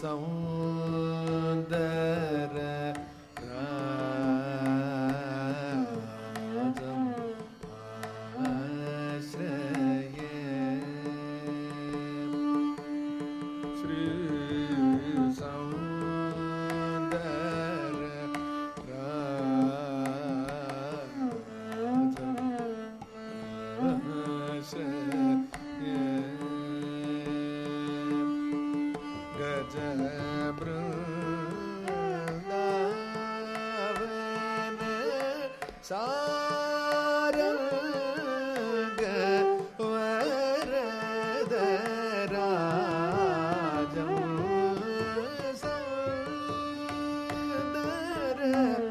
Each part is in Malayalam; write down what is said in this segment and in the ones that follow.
So. Hare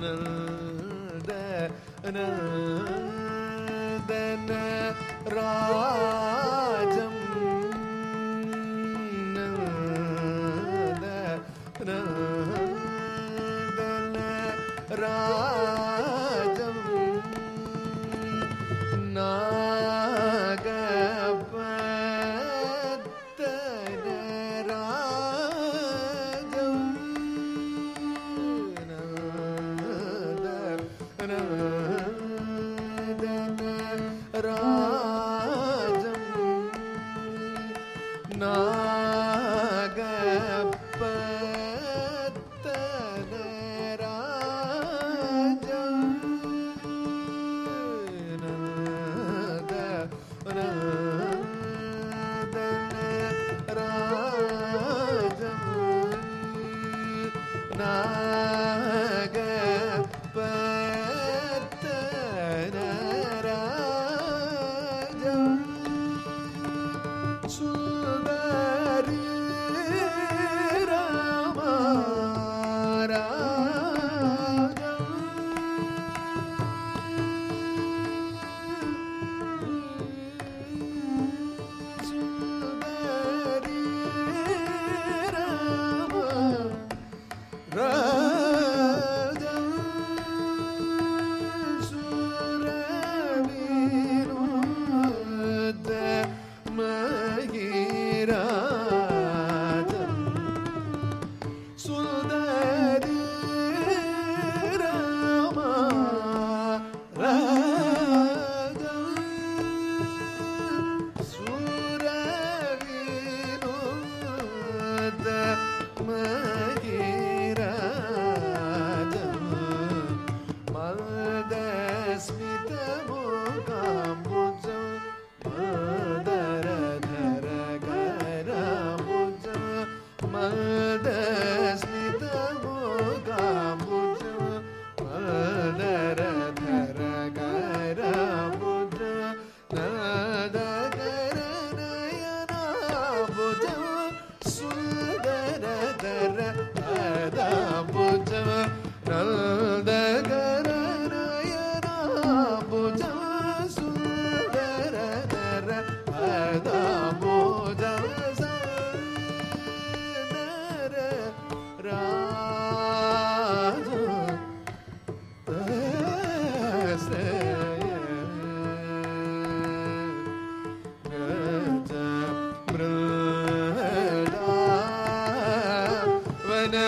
നന്ദന രാജം നന്ദന രാജം का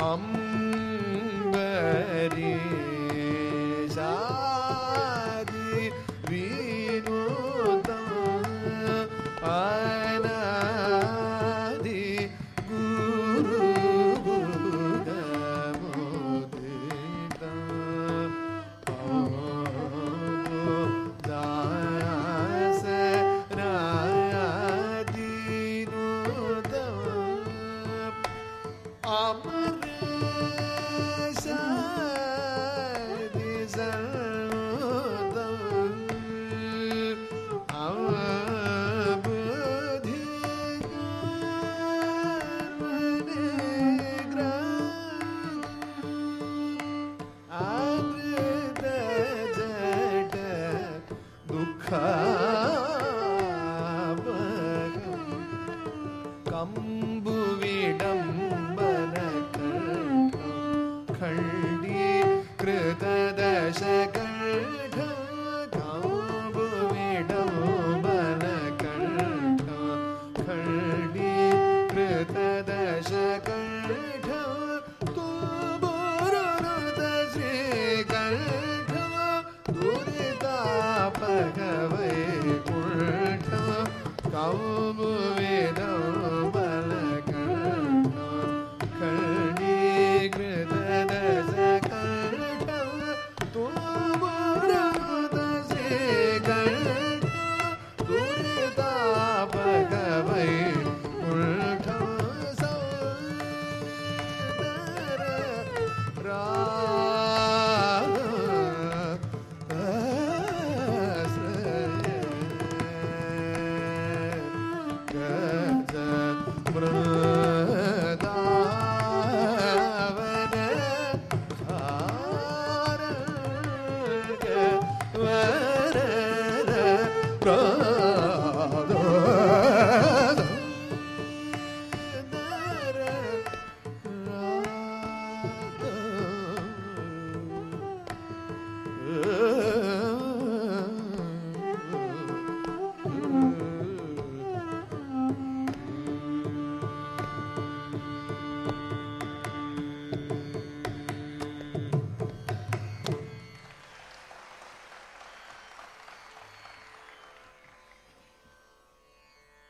um Ah.